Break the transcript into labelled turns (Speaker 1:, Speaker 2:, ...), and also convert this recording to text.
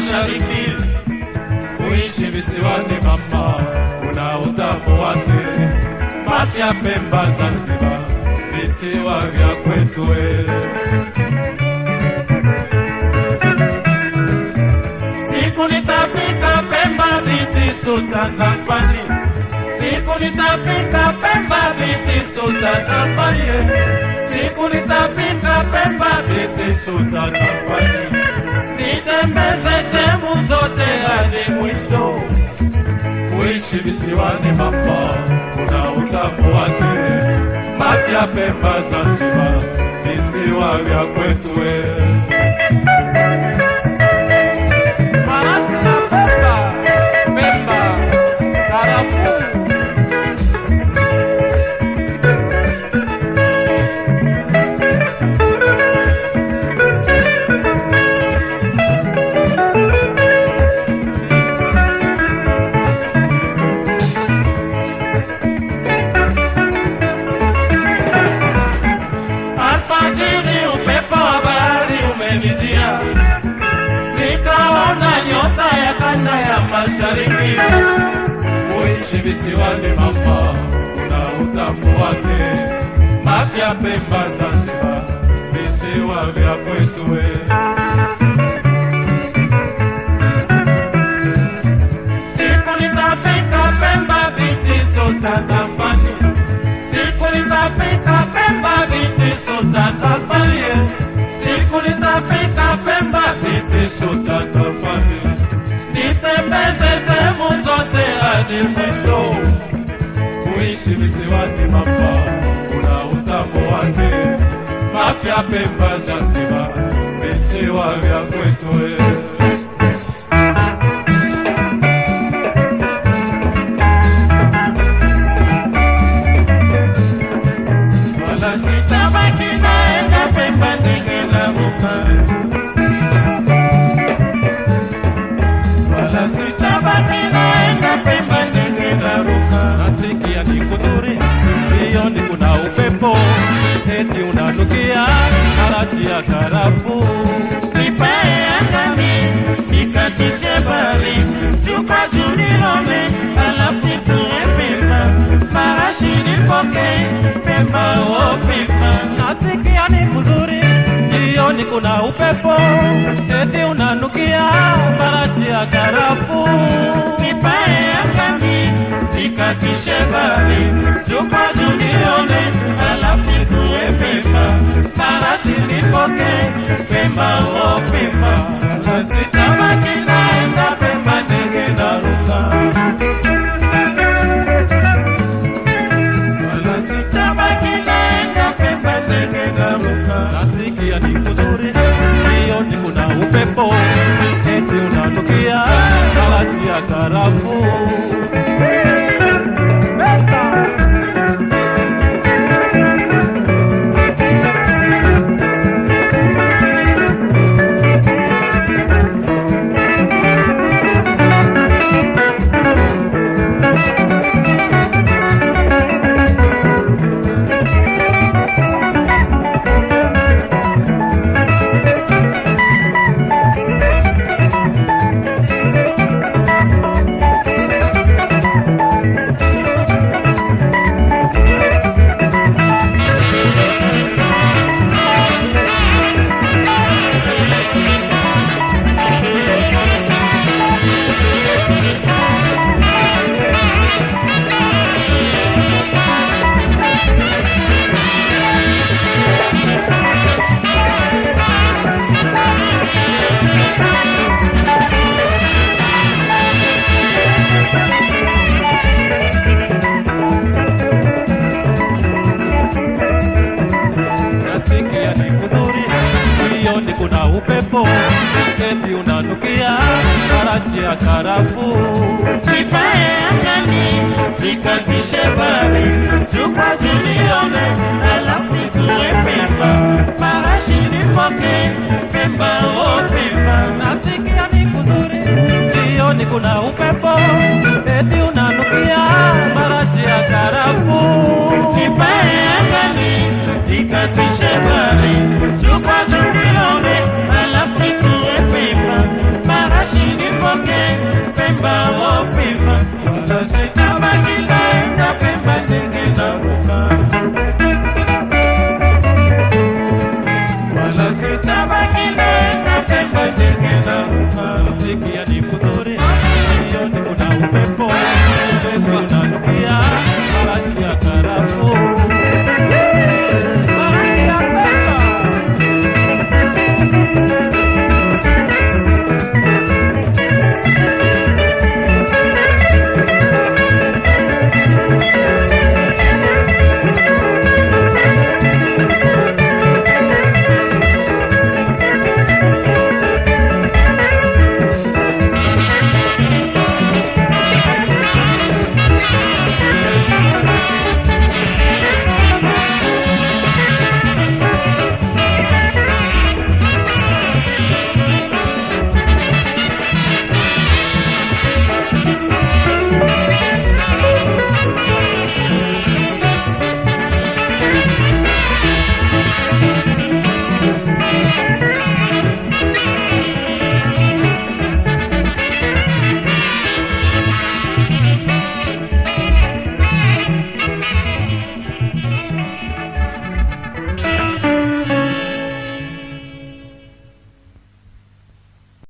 Speaker 1: mashariki. Kuishi visiwani mama, una utamu wake, mapya Pemba, Zanzibar, visiwa vya kwetu. Siku nitafika Pemba biti sutatafani, siku nitafika Pemba biti sutatafani, siku nitafika Pemba biti sutatafani, nitembeze sehemu zote hadi mwisho. Kuishi visiwani hapa kuna utamu wake, mapya Pemba, Zanzibar, visiwa vya kwetu umenijia, nikaona nyota ya kanda ya mashariki. Kuishi visiwani mama, kuna utamu wake, mapya Pemba, Zanzibar, visiwa vya kwetu. Siku nitafika Pemba, biti sotatafani. Mwisho. Kuishi visiwani mama, kuna utamu wake. Mapya Pemba, Zanzibar, visiwa vya kwetu karafuu. Nipae angani, ikatishe bari, chupa junilome, alafu tue Pemba, marashi nipoke, pema o. Nasikia ni mzuri, jioni kuna upepo, eti unanukia marashi ya karafuu. Nipae angani, ikatishe bari, chupa junilome, alafu tue Pemba, marashi nipoke, Pemba o Pemba. Nasitabaki naenda Pemba ndege naruka. Wala sitabaki naenda Pemba ndege naruka. Nasikia ni kuzuri, jioni kuna upepo, eti unanukia marashi ya karafuu. Eti unanukia marashi ya karafuu. Nipae angani, nikatishe bari, chupa junione, alafu ikue Pemba, marashi nipoke, Pemba Sikia ni